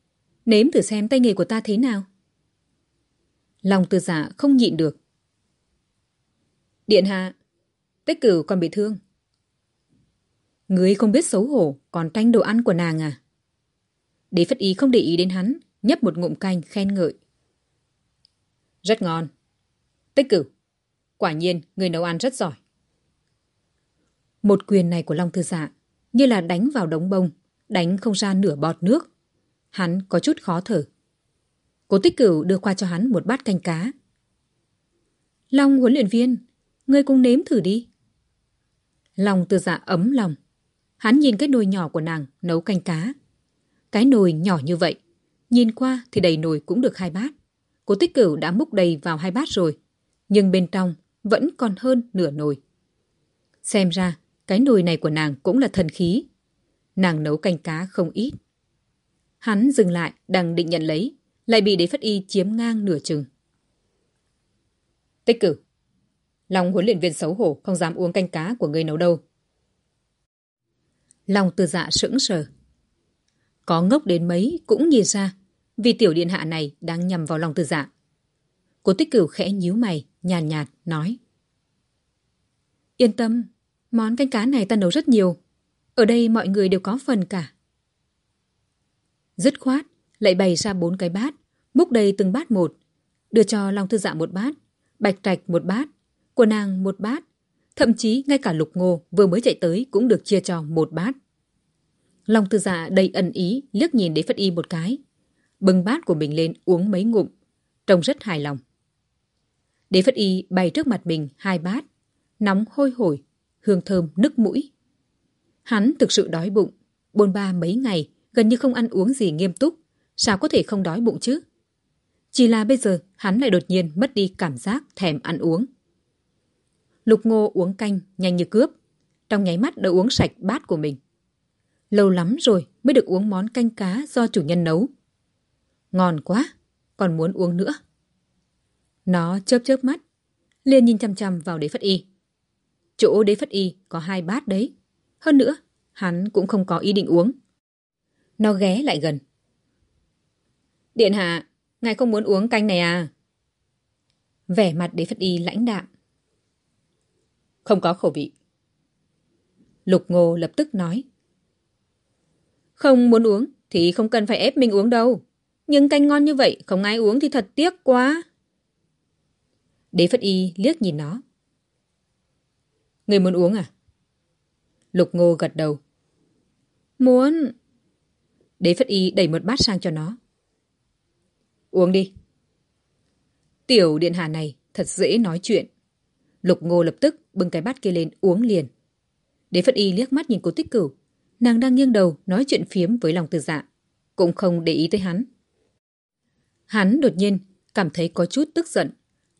nếm thử xem tay nghề của ta thế nào. Lòng từ giả không nhịn được. Điện hạ, tích cử còn bị thương. Người không biết xấu hổ còn tranh đồ ăn của nàng à? Đế Phất Ý không để ý đến hắn, nhấp một ngụm canh khen ngợi. Rất ngon. Tích Cửu, Quả nhiên, người nấu ăn rất giỏi. Một quyền này của Long Thư Dạ như là đánh vào đống bông, đánh không ra nửa bọt nước. Hắn có chút khó thở. Cố tích cửu đưa qua cho hắn một bát canh cá. Long huấn luyện viên, ngươi cũng nếm thử đi. Long Thư Dạ ấm lòng. Hắn nhìn cái nồi nhỏ của nàng nấu canh cá. Cái nồi nhỏ như vậy, nhìn qua thì đầy nồi cũng được hai bát. Cố tích cửu đã múc đầy vào hai bát rồi, nhưng bên trong vẫn còn hơn nửa nồi. Xem ra, cái nồi này của nàng cũng là thần khí. Nàng nấu canh cá không ít. Hắn dừng lại, đang định nhận lấy, lại bị đế phất y chiếm ngang nửa chừng. Tích cử. Lòng huấn luyện viên xấu hổ không dám uống canh cá của người nấu đâu. Lòng từ dạ sững sờ. Có ngốc đến mấy cũng nhìn ra, vì tiểu điện hạ này đang nhầm vào lòng từ dạ. Cố tích cửu khẽ nhíu mày, nhàn nhạt, nhạt, nói. Yên tâm, món canh cá này ta nấu rất nhiều. Ở đây mọi người đều có phần cả. Dứt khoát, lại bày ra bốn cái bát, múc đầy từng bát một. Đưa cho Long Thư Dạ một bát, Bạch Trạch một bát, của nàng một bát. Thậm chí ngay cả Lục Ngô vừa mới chạy tới cũng được chia cho một bát. Long tư Dạ đầy ẩn ý liếc nhìn đế phất y một cái. Bưng bát của mình lên uống mấy ngụm. Trông rất hài lòng. Đế phất y bày trước mặt mình hai bát, nóng hôi hổi, hương thơm nức mũi. Hắn thực sự đói bụng, bôn ba mấy ngày, gần như không ăn uống gì nghiêm túc, sao có thể không đói bụng chứ? Chỉ là bây giờ hắn lại đột nhiên mất đi cảm giác thèm ăn uống. Lục ngô uống canh nhanh như cướp, trong nháy mắt đã uống sạch bát của mình. Lâu lắm rồi mới được uống món canh cá do chủ nhân nấu. Ngon quá, còn muốn uống nữa. Nó chớp chớp mắt, liền nhìn chăm chăm vào đế phất y. Chỗ đế phất y có hai bát đấy. Hơn nữa, hắn cũng không có ý định uống. Nó ghé lại gần. Điện hạ, ngài không muốn uống canh này à? Vẻ mặt đế phất y lãnh đạm. Không có khẩu vị. Lục ngô lập tức nói. Không muốn uống thì không cần phải ép mình uống đâu. Nhưng canh ngon như vậy, không ai uống thì thật tiếc quá. Đế Phất Y liếc nhìn nó. Người muốn uống à? Lục Ngô gật đầu. Muốn. Đế Phất Y đẩy một bát sang cho nó. Uống đi. Tiểu điện hạ này thật dễ nói chuyện. Lục Ngô lập tức bưng cái bát kia lên uống liền. Đế Phất Y liếc mắt nhìn cô tích cửu. Nàng đang nghiêng đầu nói chuyện phiếm với lòng từ dạ. Cũng không để ý tới hắn. Hắn đột nhiên cảm thấy có chút tức giận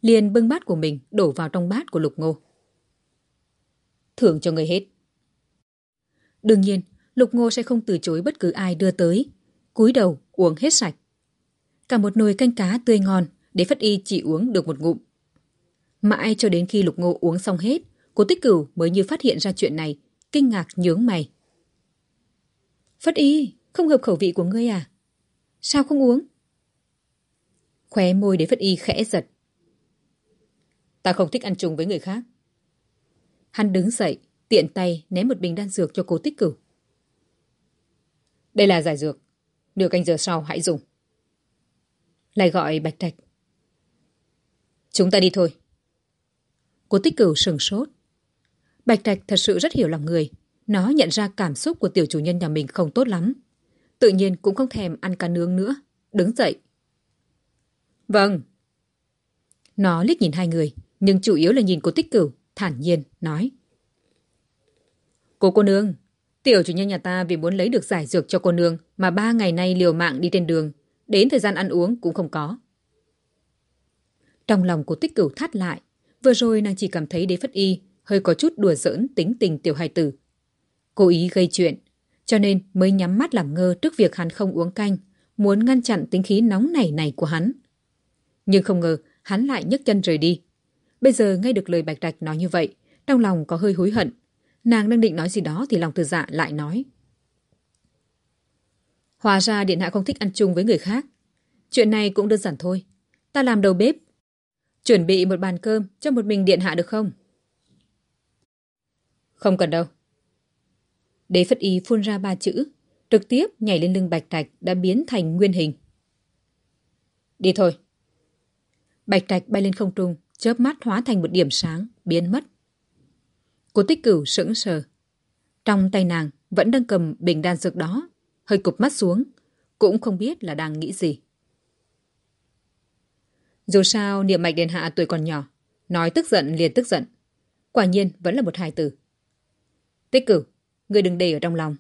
liền bưng bát của mình đổ vào trong bát của Lục Ngô. Thưởng cho người hết. Đương nhiên, Lục Ngô sẽ không từ chối bất cứ ai đưa tới. cúi đầu uống hết sạch. Cả một nồi canh cá tươi ngon, để Phất Y chỉ uống được một ngụm. Mãi cho đến khi Lục Ngô uống xong hết, cô Tích Cửu mới như phát hiện ra chuyện này, kinh ngạc nhướng mày. Phất Y, không hợp khẩu vị của ngươi à? Sao không uống? Khóe môi để Phất Y khẽ giật. Ta không thích ăn chung với người khác. Hắn đứng dậy, tiện tay ném một bình đan dược cho cô tích cửu. Đây là giải dược. Nửa canh giờ sau hãy dùng. Lại gọi Bạch Trạch. Chúng ta đi thôi. Cô tích cửu sừng sốt. Bạch Trạch thật sự rất hiểu lòng người. Nó nhận ra cảm xúc của tiểu chủ nhân nhà mình không tốt lắm. Tự nhiên cũng không thèm ăn cá nướng nữa. đứng dậy. Vâng. Nó liếc nhìn hai người, nhưng chủ yếu là nhìn cô tích cửu, thản nhiên, nói. Cô cô nương, tiểu chủ nhân nhà ta vì muốn lấy được giải dược cho cô nương mà ba ngày nay liều mạng đi trên đường, đến thời gian ăn uống cũng không có. Trong lòng cô tích cửu thắt lại, vừa rồi nàng chỉ cảm thấy đế phất y hơi có chút đùa giỡn tính tình tiểu hài tử. Cố ý gây chuyện, cho nên mới nhắm mắt làm ngơ trước việc hắn không uống canh, muốn ngăn chặn tính khí nóng nảy này của hắn. Nhưng không ngờ hắn lại nhấc chân rời đi. Bây giờ nghe được lời Bạch Trạch nói như vậy, trong lòng có hơi hối hận. Nàng đang định nói gì đó thì lòng từ dạ lại nói. Hóa ra Điện Hạ không thích ăn chung với người khác. Chuyện này cũng đơn giản thôi. Ta làm đầu bếp. Chuẩn bị một bàn cơm cho một mình Điện Hạ được không? Không cần đâu. Đế Phất Y phun ra ba chữ, trực tiếp nhảy lên lưng Bạch Trạch đã biến thành nguyên hình. Đi thôi. Bạch Trạch bay lên không trung, chớp mắt hóa thành một điểm sáng, biến mất. Cô tích cửu sững sờ. Trong tay nàng vẫn đang cầm bình đan dược đó, hơi cụp mắt xuống, cũng không biết là đang nghĩ gì. Dù sao, niệm mạch đền hạ tuổi còn nhỏ, nói tức giận liền tức giận. Quả nhiên vẫn là một hài tử. Tích cửu, người đừng để ở trong lòng.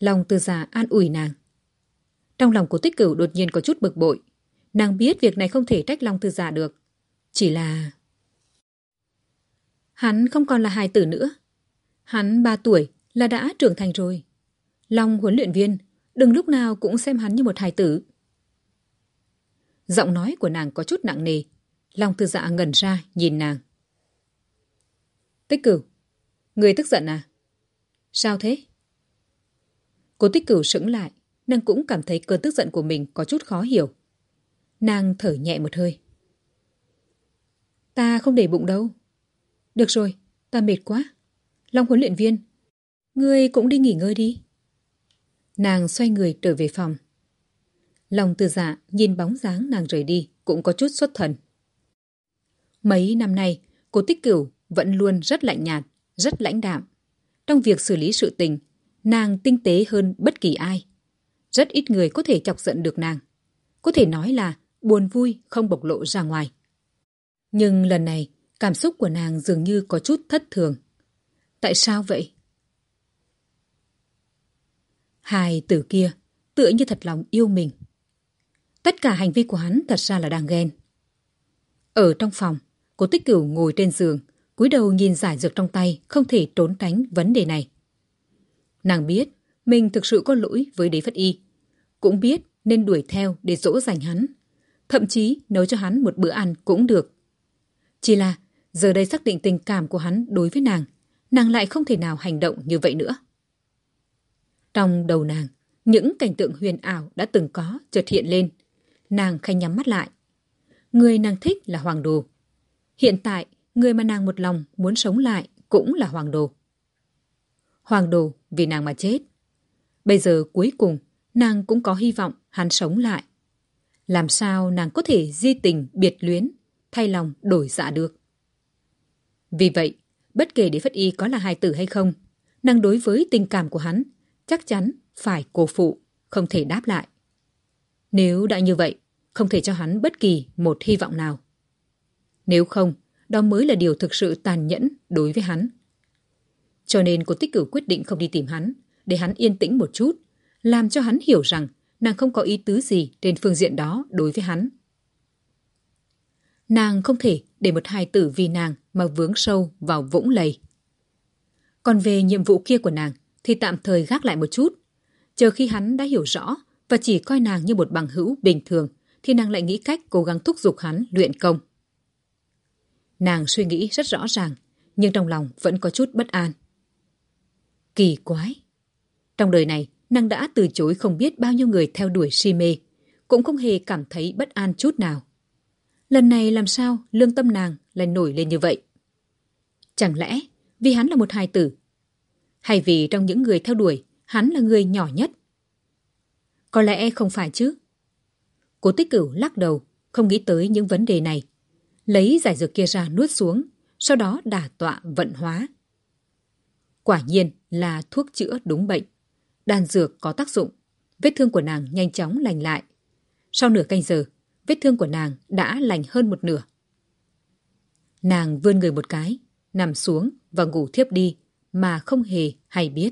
Lòng từ già an ủi nàng. Trong lòng của tích cửu đột nhiên có chút bực bội. Nàng biết việc này không thể trách Long Tư Giả được. Chỉ là... Hắn không còn là hài tử nữa. Hắn ba tuổi là đã trưởng thành rồi. Long huấn luyện viên, đừng lúc nào cũng xem hắn như một hài tử. Giọng nói của nàng có chút nặng nề. Long Tư Dạ ngẩn ra nhìn nàng. Tích cửu, người tức giận à? Sao thế? Cô tích cửu sững lại, nàng cũng cảm thấy cơn tức giận của mình có chút khó hiểu. Nàng thở nhẹ một hơi. Ta không để bụng đâu. Được rồi, ta mệt quá. Long huấn luyện viên, ngươi cũng đi nghỉ ngơi đi. Nàng xoay người trở về phòng. Long từ dạ nhìn bóng dáng nàng rời đi cũng có chút xuất thần. Mấy năm nay, cô Tích Cửu vẫn luôn rất lạnh nhạt, rất lãnh đạm. Trong việc xử lý sự tình, nàng tinh tế hơn bất kỳ ai. Rất ít người có thể chọc giận được nàng. Có thể nói là buồn vui không bộc lộ ra ngoài. Nhưng lần này, cảm xúc của nàng dường như có chút thất thường. Tại sao vậy? Hai tử kia tựa như thật lòng yêu mình. Tất cả hành vi của hắn thật ra là đang ghen. Ở trong phòng, cô tích cửu ngồi trên giường, cúi đầu nhìn giải dược trong tay, không thể trốn tránh vấn đề này. Nàng biết mình thực sự có lỗi với đế phất y. Cũng biết nên đuổi theo để dỗ dành hắn. Thậm chí nấu cho hắn một bữa ăn cũng được. Chỉ là giờ đây xác định tình cảm của hắn đối với nàng, nàng lại không thể nào hành động như vậy nữa. Trong đầu nàng, những cảnh tượng huyền ảo đã từng có chợt hiện lên. Nàng khanh nhắm mắt lại. Người nàng thích là Hoàng Đồ. Hiện tại, người mà nàng một lòng muốn sống lại cũng là Hoàng Đồ. Hoàng Đồ vì nàng mà chết. Bây giờ cuối cùng, nàng cũng có hy vọng hắn sống lại. Làm sao nàng có thể di tình biệt luyến, thay lòng đổi dạ được. Vì vậy, bất kể Đế Phất Y có là hài tử hay không, nàng đối với tình cảm của hắn chắc chắn phải cô phụ, không thể đáp lại. Nếu đã như vậy, không thể cho hắn bất kỳ một hy vọng nào. Nếu không, đó mới là điều thực sự tàn nhẫn đối với hắn. Cho nên cô tích cử quyết định không đi tìm hắn, để hắn yên tĩnh một chút, làm cho hắn hiểu rằng nàng không có ý tứ gì trên phương diện đó đối với hắn. Nàng không thể để một hài tử vì nàng mà vướng sâu vào vũng lầy. Còn về nhiệm vụ kia của nàng thì tạm thời gác lại một chút. Chờ khi hắn đã hiểu rõ và chỉ coi nàng như một bằng hữu bình thường thì nàng lại nghĩ cách cố gắng thúc giục hắn luyện công. Nàng suy nghĩ rất rõ ràng nhưng trong lòng vẫn có chút bất an. Kỳ quái! Trong đời này, nàng đã từ chối không biết bao nhiêu người theo đuổi si mê, cũng không hề cảm thấy bất an chút nào. Lần này làm sao lương tâm nàng lại nổi lên như vậy? Chẳng lẽ vì hắn là một hài tử? Hay vì trong những người theo đuổi, hắn là người nhỏ nhất? Có lẽ không phải chứ. Cố tích cửu lắc đầu, không nghĩ tới những vấn đề này. Lấy giải dược kia ra nuốt xuống, sau đó đả tọa vận hóa. Quả nhiên là thuốc chữa đúng bệnh. Đan dược có tác dụng, vết thương của nàng nhanh chóng lành lại. Sau nửa canh giờ, vết thương của nàng đã lành hơn một nửa. Nàng vươn người một cái, nằm xuống và ngủ thiếp đi mà không hề hay biết.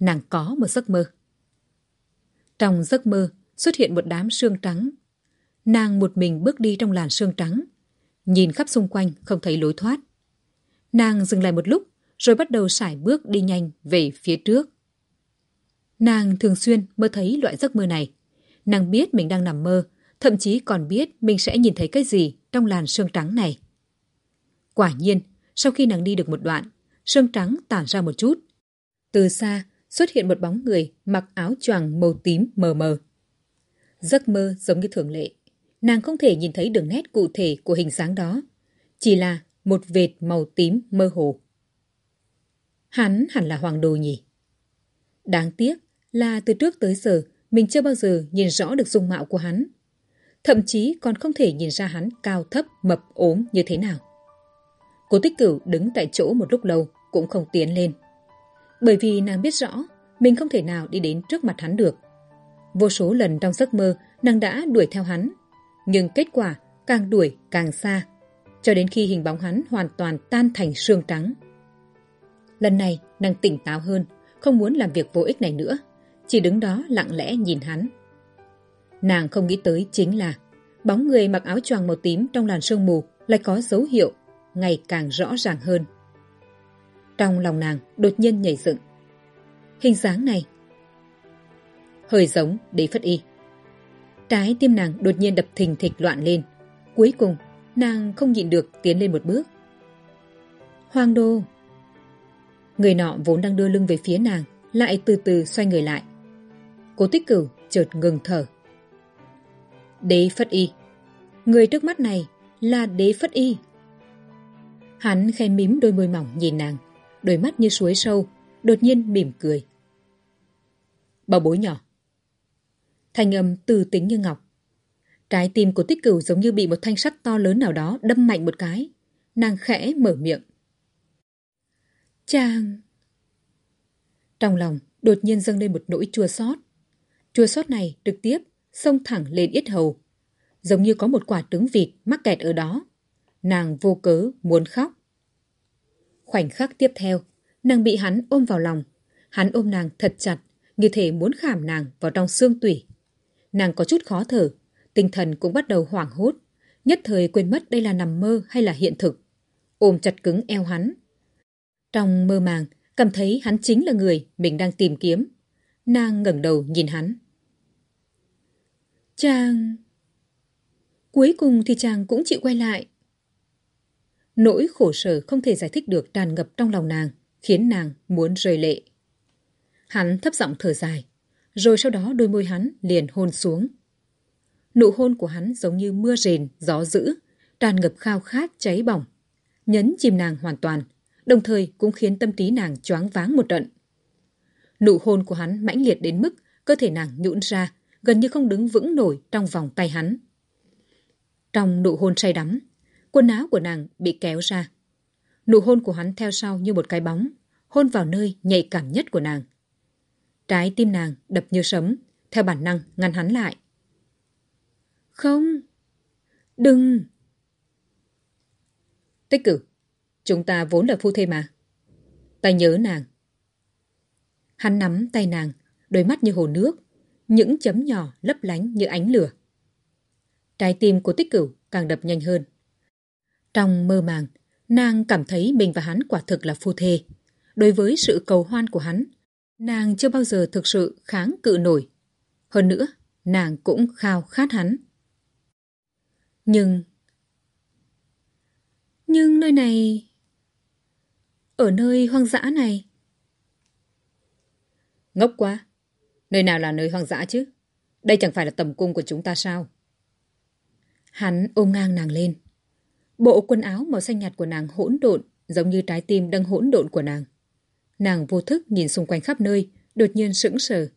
Nàng có một giấc mơ. Trong giấc mơ xuất hiện một đám sương trắng. Nàng một mình bước đi trong làn sương trắng, nhìn khắp xung quanh không thấy lối thoát. Nàng dừng lại một lúc rồi bắt đầu sải bước đi nhanh về phía trước. Nàng thường xuyên mơ thấy loại giấc mơ này. Nàng biết mình đang nằm mơ, thậm chí còn biết mình sẽ nhìn thấy cái gì trong làn sương trắng này. Quả nhiên, sau khi nàng đi được một đoạn, sương trắng tản ra một chút. Từ xa, xuất hiện một bóng người mặc áo choàng màu tím mờ mờ. Giấc mơ giống như thường lệ. Nàng không thể nhìn thấy đường nét cụ thể của hình dáng đó. Chỉ là một vệt màu tím mơ hồ. Hắn hẳn là hoàng đồ nhỉ? Đáng tiếc là từ trước tới giờ, mình chưa bao giờ nhìn rõ được dung mạo của hắn. Thậm chí còn không thể nhìn ra hắn cao thấp, mập, ốm như thế nào. Cố tích cửu đứng tại chỗ một lúc lâu cũng không tiến lên. Bởi vì nàng biết rõ, mình không thể nào đi đến trước mặt hắn được. Vô số lần trong giấc mơ, nàng đã đuổi theo hắn. Nhưng kết quả càng đuổi càng xa. Cho đến khi hình bóng hắn hoàn toàn tan thành sương trắng. Lần này nàng tỉnh táo hơn, không muốn làm việc vô ích này nữa. Chỉ đứng đó lặng lẽ nhìn hắn. Nàng không nghĩ tới chính là bóng người mặc áo choàng màu tím trong làn sương mù lại có dấu hiệu ngày càng rõ ràng hơn. Trong lòng nàng đột nhiên nhảy dựng. Hình dáng này hơi giống đế phất y. Trái tim nàng đột nhiên đập thình thịch loạn lên. Cuối cùng, nàng không nhịn được tiến lên một bước. Hoàng đô! Người nọ vốn đang đưa lưng về phía nàng, lại từ từ xoay người lại. Cố tích cửu chợt ngừng thở. Đế phất y. Người trước mắt này là đế phất y. Hắn khen mím đôi môi mỏng nhìn nàng, đôi mắt như suối sâu, đột nhiên mỉm cười. Bảo bối nhỏ. Thanh âm từ tính như ngọc. Trái tim của tích cửu giống như bị một thanh sắt to lớn nào đó đâm mạnh một cái. Nàng khẽ mở miệng. Chàng... Trong lòng đột nhiên dâng lên một nỗi chua xót. Chua xót này trực tiếp xông thẳng lên yết hầu. Giống như có một quả trứng vịt mắc kẹt ở đó. Nàng vô cớ muốn khóc. Khoảnh khắc tiếp theo, nàng bị hắn ôm vào lòng. Hắn ôm nàng thật chặt, như thể muốn khảm nàng vào trong xương tủy. Nàng có chút khó thở, tinh thần cũng bắt đầu hoảng hốt. Nhất thời quên mất đây là nằm mơ hay là hiện thực. Ôm chặt cứng eo hắn. Trong mơ màng, cảm thấy hắn chính là người mình đang tìm kiếm. Nàng ngẩng đầu nhìn hắn. Chàng... Cuối cùng thì chàng cũng chịu quay lại. Nỗi khổ sở không thể giải thích được tràn ngập trong lòng nàng, khiến nàng muốn rơi lệ. Hắn thấp giọng thở dài, rồi sau đó đôi môi hắn liền hôn xuống. Nụ hôn của hắn giống như mưa rền, gió dữ, tràn ngập khao khát cháy bỏng, nhấn chìm nàng hoàn toàn, đồng thời cũng khiến tâm trí nàng choáng váng một trận. Nụ hôn của hắn mãnh liệt đến mức cơ thể nàng nhũn ra, gần như không đứng vững nổi trong vòng tay hắn. Trong nụ hôn say đắm, quần áo của nàng bị kéo ra. Nụ hôn của hắn theo sau như một cái bóng, hôn vào nơi nhạy cảm nhất của nàng. Trái tim nàng đập như sấm, theo bản năng ngăn hắn lại. Không, đừng. Tích cử, chúng ta vốn là phu thê mà. Ta nhớ nàng. Hắn nắm tay nàng, đôi mắt như hồ nước, những chấm nhỏ lấp lánh như ánh lửa. Trái tim của tích cửu càng đập nhanh hơn. Trong mơ màng, nàng cảm thấy mình và hắn quả thực là phu thê. Đối với sự cầu hoan của hắn, nàng chưa bao giờ thực sự kháng cự nổi. Hơn nữa, nàng cũng khao khát hắn. Nhưng... Nhưng nơi này... Ở nơi hoang dã này... Ngốc quá! Nơi nào là nơi hoang dã chứ? Đây chẳng phải là tầm cung của chúng ta sao? Hắn ôm ngang nàng lên. Bộ quần áo màu xanh nhạt của nàng hỗn độn, giống như trái tim đang hỗn độn của nàng. Nàng vô thức nhìn xung quanh khắp nơi, đột nhiên sững sờ.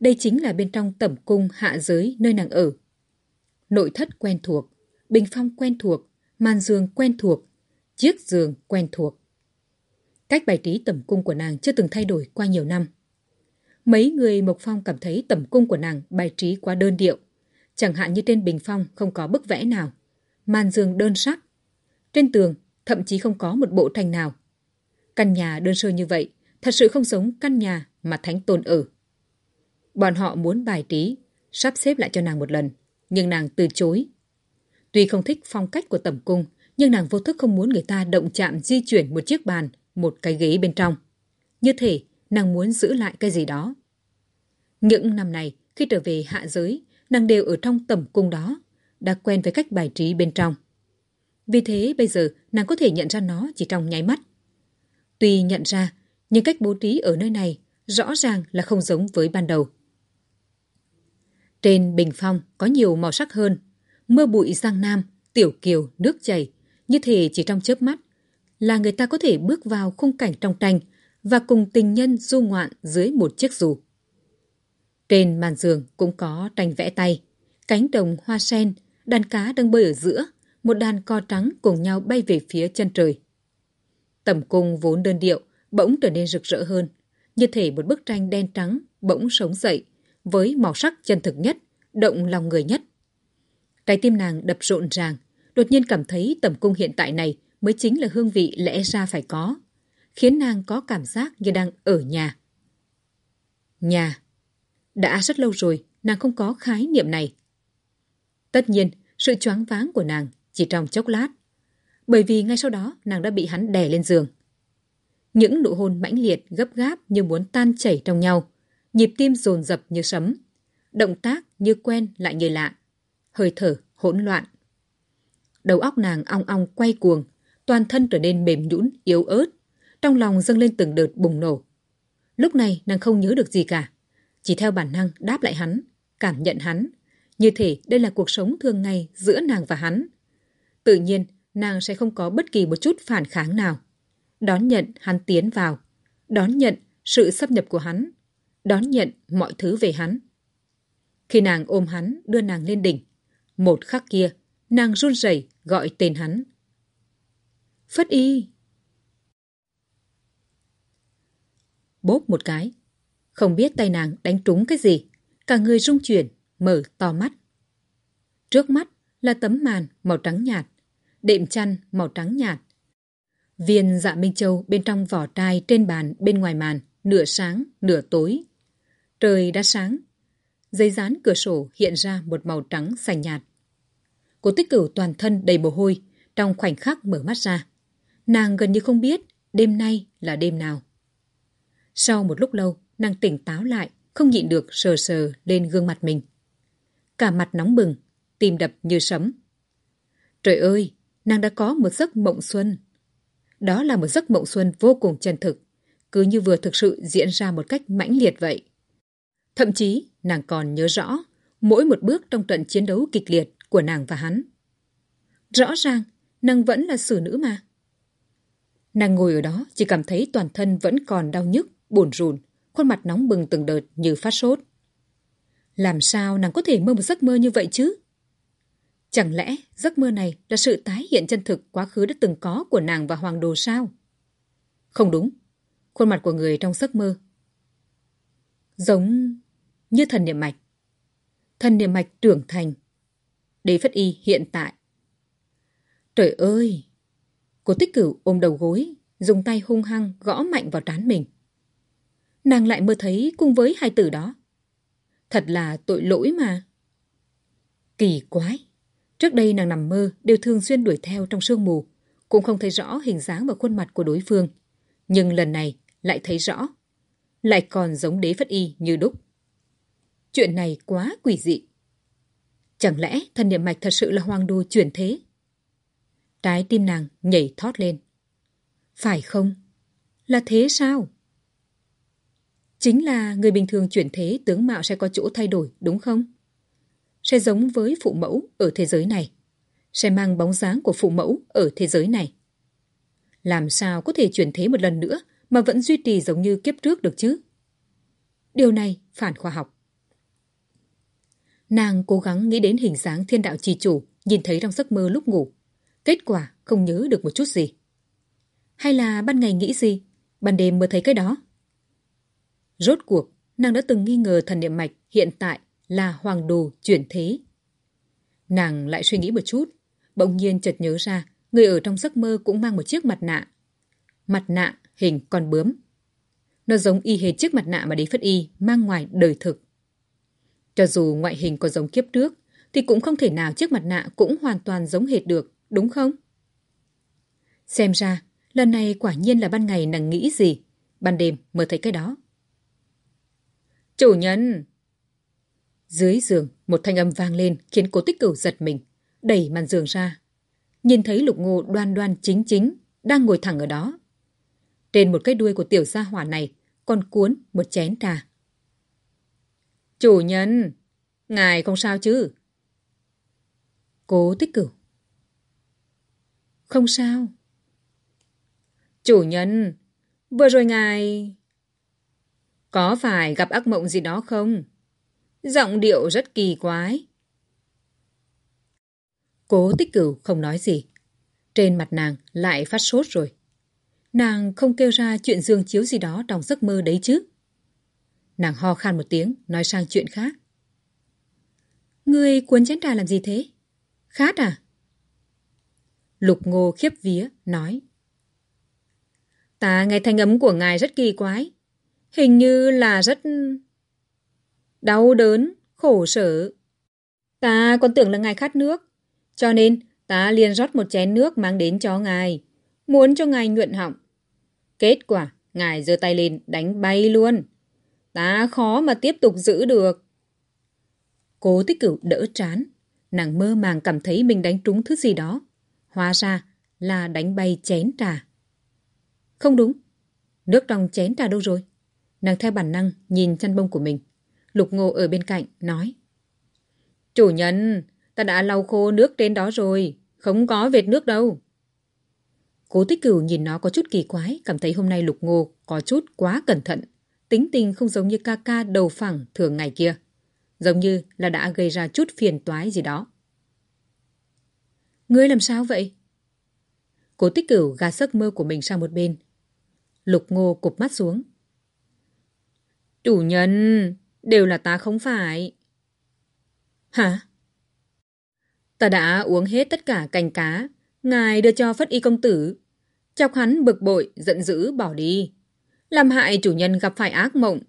Đây chính là bên trong tẩm cung hạ giới nơi nàng ở. Nội thất quen thuộc, bình phong quen thuộc, màn giường quen thuộc, chiếc giường quen thuộc. Cách bài trí tẩm cung của nàng chưa từng thay đổi qua nhiều năm. Mấy người Mộc Phong cảm thấy tẩm cung của nàng bài trí quá đơn điệu. Chẳng hạn như trên bình phong không có bức vẽ nào. Màn giường đơn sắc. Trên tường thậm chí không có một bộ tranh nào. Căn nhà đơn sơ như vậy thật sự không giống căn nhà mà Thánh Tôn ở. Bọn họ muốn bài trí, sắp xếp lại cho nàng một lần, nhưng nàng từ chối. Tuy không thích phong cách của tẩm cung, nhưng nàng vô thức không muốn người ta động chạm di chuyển một chiếc bàn, một cái ghế bên trong. Như thể nàng muốn giữ lại cái gì đó. Những năm này, khi trở về hạ giới, nàng đều ở trong tẩm cung đó, đã quen với cách bài trí bên trong. Vì thế bây giờ nàng có thể nhận ra nó chỉ trong nháy mắt. Tuy nhận ra, nhưng cách bố trí ở nơi này rõ ràng là không giống với ban đầu. Trên bình phong có nhiều màu sắc hơn. Mưa bụi giang nam, tiểu kiều, nước chảy. Như thể chỉ trong chớp mắt là người ta có thể bước vào khung cảnh trong tranh và cùng tình nhân du ngoạn dưới một chiếc dù. Trên màn giường cũng có tranh vẽ tay, cánh đồng hoa sen, đàn cá đang bơi ở giữa, một đàn co trắng cùng nhau bay về phía chân trời. Tầm cung vốn đơn điệu, bỗng trở nên rực rỡ hơn, như thể một bức tranh đen trắng bỗng sống dậy, với màu sắc chân thực nhất, động lòng người nhất. Trái tim nàng đập rộn ràng, đột nhiên cảm thấy tầm cung hiện tại này mới chính là hương vị lẽ ra phải có, khiến nàng có cảm giác như đang ở nhà. Nhà. Đã rất lâu rồi, nàng không có khái niệm này. Tất nhiên, sự choáng váng của nàng chỉ trong chốc lát, bởi vì ngay sau đó nàng đã bị hắn đè lên giường. Những nụ hôn mãnh liệt gấp gáp như muốn tan chảy trong nhau, nhịp tim dồn dập như sấm, động tác như quen lại như lạ, hơi thở hỗn loạn. Đầu óc nàng ong ong quay cuồng, toàn thân trở nên mềm nhũn, yếu ớt, trong lòng dâng lên từng đợt bùng nổ. Lúc này nàng không nhớ được gì cả, chỉ theo bản năng đáp lại hắn, cảm nhận hắn, như thể đây là cuộc sống thường ngày giữa nàng và hắn. Tự nhiên, nàng sẽ không có bất kỳ một chút phản kháng nào. Đón nhận hắn tiến vào, đón nhận sự xâm nhập của hắn, đón nhận mọi thứ về hắn. Khi nàng ôm hắn, đưa nàng lên đỉnh, một khắc kia, nàng run rẩy gọi tên hắn. Phất y! Bốp một cái. Không biết tay nàng đánh trúng cái gì. Cả người rung chuyển, mở to mắt. Trước mắt là tấm màn màu trắng nhạt, đệm chăn màu trắng nhạt. Viên dạ Minh Châu bên trong vỏ trai trên bàn bên ngoài màn, nửa sáng, nửa tối. Trời đã sáng. Giấy dán cửa sổ hiện ra một màu trắng xanh nhạt. Cô tích cửu toàn thân đầy mồ hôi, trong khoảnh khắc mở mắt ra. Nàng gần như không biết đêm nay là đêm nào. Sau một lúc lâu, nàng tỉnh táo lại, không nhịn được sờ sờ lên gương mặt mình. Cả mặt nóng bừng, tim đập như sấm. Trời ơi, nàng đã có một giấc mộng xuân. Đó là một giấc mộng xuân vô cùng chân thực, cứ như vừa thực sự diễn ra một cách mãnh liệt vậy. Thậm chí, nàng còn nhớ rõ mỗi một bước trong trận chiến đấu kịch liệt của nàng và hắn. Rõ ràng, nàng vẫn là xử nữ mà. Nàng ngồi ở đó chỉ cảm thấy toàn thân vẫn còn đau nhức, buồn rùn, khuôn mặt nóng bừng từng đợt như phát sốt. Làm sao nàng có thể mơ một giấc mơ như vậy chứ? Chẳng lẽ giấc mơ này là sự tái hiện chân thực quá khứ đã từng có của nàng và Hoàng Đồ sao? Không đúng. Khuôn mặt của người trong giấc mơ. Giống như thần niệm mạch. Thần niệm mạch trưởng thành. Đế Phất Y hiện tại. Trời ơi! Cô tích cửu ôm đầu gối, dùng tay hung hăng gõ mạnh vào trán mình. Nàng lại mơ thấy cùng với hai tử đó. Thật là tội lỗi mà. Kỳ quái! Trước đây nàng nằm mơ đều thường xuyên đuổi theo trong sương mù, cũng không thấy rõ hình dáng và khuôn mặt của đối phương. Nhưng lần này lại thấy rõ. Lại còn giống đế phất y như đúc. Chuyện này quá quỷ dị. Chẳng lẽ thần niệm mạch thật sự là hoàng đô chuyển thế? Trái tim nàng nhảy thót lên. Phải không? Là thế sao? Chính là người bình thường chuyển thế tướng mạo sẽ có chỗ thay đổi, đúng không? Sẽ giống với phụ mẫu ở thế giới này. Sẽ mang bóng dáng của phụ mẫu ở thế giới này. Làm sao có thể chuyển thế một lần nữa mà vẫn duy trì giống như kiếp trước được chứ? Điều này phản khoa học. Nàng cố gắng nghĩ đến hình dáng thiên đạo trì chủ nhìn thấy trong giấc mơ lúc ngủ. Kết quả không nhớ được một chút gì. Hay là ban ngày nghĩ gì, ban đêm mới thấy cái đó. Rốt cuộc, nàng đã từng nghi ngờ thần niệm mạch hiện tại là hoàng đồ chuyển thế. Nàng lại suy nghĩ một chút, bỗng nhiên chợt nhớ ra người ở trong giấc mơ cũng mang một chiếc mặt nạ. Mặt nạ hình con bướm. Nó giống y hệt chiếc mặt nạ mà Đế Phất Y mang ngoài đời thực. Cho dù ngoại hình có giống kiếp trước, thì cũng không thể nào chiếc mặt nạ cũng hoàn toàn giống hệt được, đúng không? Xem ra, lần này quả nhiên là ban ngày nàng nghĩ gì, ban đêm mới thấy cái đó. Chủ nhân! Dưới giường, một thanh âm vang lên khiến cố tích cửu giật mình, đẩy màn giường ra. Nhìn thấy lục ngô đoan đoan chính chính, đang ngồi thẳng ở đó. Trên một cái đuôi của tiểu gia hỏa này còn cuốn một chén trà. Chủ nhân, ngài không sao chứ? Cố tích cửu. Không sao. Chủ nhân, vừa rồi ngài... Có phải gặp ác mộng gì đó không? Giọng điệu rất kỳ quái. Cố tích cửu không nói gì. Trên mặt nàng lại phát sốt rồi. Nàng không kêu ra chuyện dương chiếu gì đó trong giấc mơ đấy chứ. Nàng ho khan một tiếng, nói sang chuyện khác. Ngươi cuốn chén trà làm gì thế? Khát à? Lục ngô khiếp vía, nói. Ta nghe thanh âm của ngài rất kỳ quái. Hình như là rất... Đau đớn, khổ sở. Ta còn tưởng là ngài khát nước. Cho nên ta liền rót một chén nước mang đến cho ngài. Muốn cho ngài nhuận họng. Kết quả, ngài giơ tay lên đánh bay luôn. Ta khó mà tiếp tục giữ được. Cố tích cửu đỡ trán. Nàng mơ màng cảm thấy mình đánh trúng thứ gì đó. Hóa ra là đánh bay chén trà. Không đúng. Nước trong chén trà đâu rồi? Nàng theo bản năng nhìn chăn bông của mình. Lục ngô ở bên cạnh nói. Chủ nhân, ta đã lau khô nước trên đó rồi. Không có vệt nước đâu. Cố tích cửu nhìn nó có chút kỳ quái, cảm thấy hôm nay lục ngô có chút quá cẩn thận. Tính tình không giống như ca ca đầu phẳng thường ngày kia. Giống như là đã gây ra chút phiền toái gì đó. Ngươi làm sao vậy? Cố tích cửu gạt giấc mơ của mình sang một bên. Lục ngô cụp mắt xuống. Chủ nhân, đều là ta không phải. Hả? Ta đã uống hết tất cả canh cá, ngài đưa cho phất y công tử. Chọc hắn bực bội, giận dữ bỏ đi. Làm hại chủ nhân gặp phải ác mộng.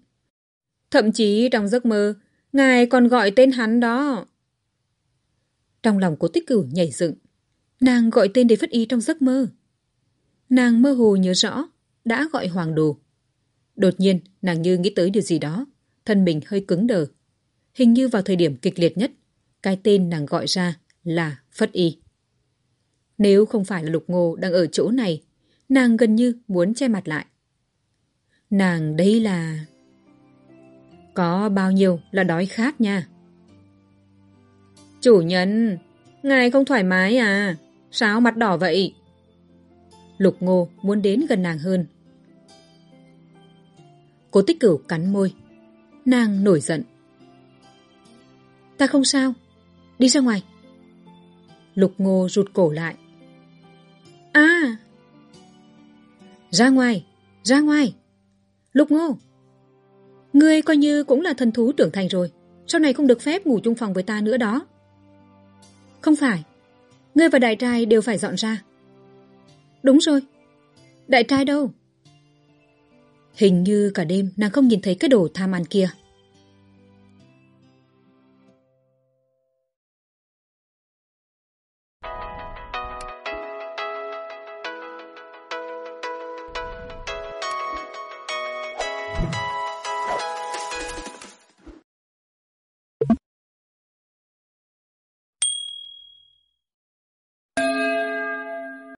Thậm chí trong giấc mơ, ngài còn gọi tên hắn đó. Trong lòng cố tích cửu nhảy dựng. Nàng gọi tên đế phất y trong giấc mơ. Nàng mơ hồ nhớ rõ, đã gọi hoàng đồ. Đột nhiên, nàng như nghĩ tới điều gì đó, thân mình hơi cứng đờ. Hình như vào thời điểm kịch liệt nhất, cái tên nàng gọi ra là Phất Y. Nếu không phải là Lục Ngô đang ở chỗ này, nàng gần như muốn che mặt lại. Nàng đây là... Có bao nhiêu là đói khát nha. Chủ nhân, ngài không thoải mái à? Sao mặt đỏ vậy? Lục Ngô muốn đến gần nàng hơn, Cố tích cửu cắn môi. Nàng nổi giận. Ta không sao. Đi ra ngoài. Lục ngô rụt cổ lại. À! Ra ngoài! Ra ngoài! Lục ngô! Ngươi coi như cũng là thần thú trưởng thành rồi. Sau này không được phép ngủ chung phòng với ta nữa đó. Không phải. Ngươi và đại trai đều phải dọn ra. Đúng rồi. Đại trai đâu? Hình như cả đêm nàng không nhìn thấy cái đồ tham ăn kia.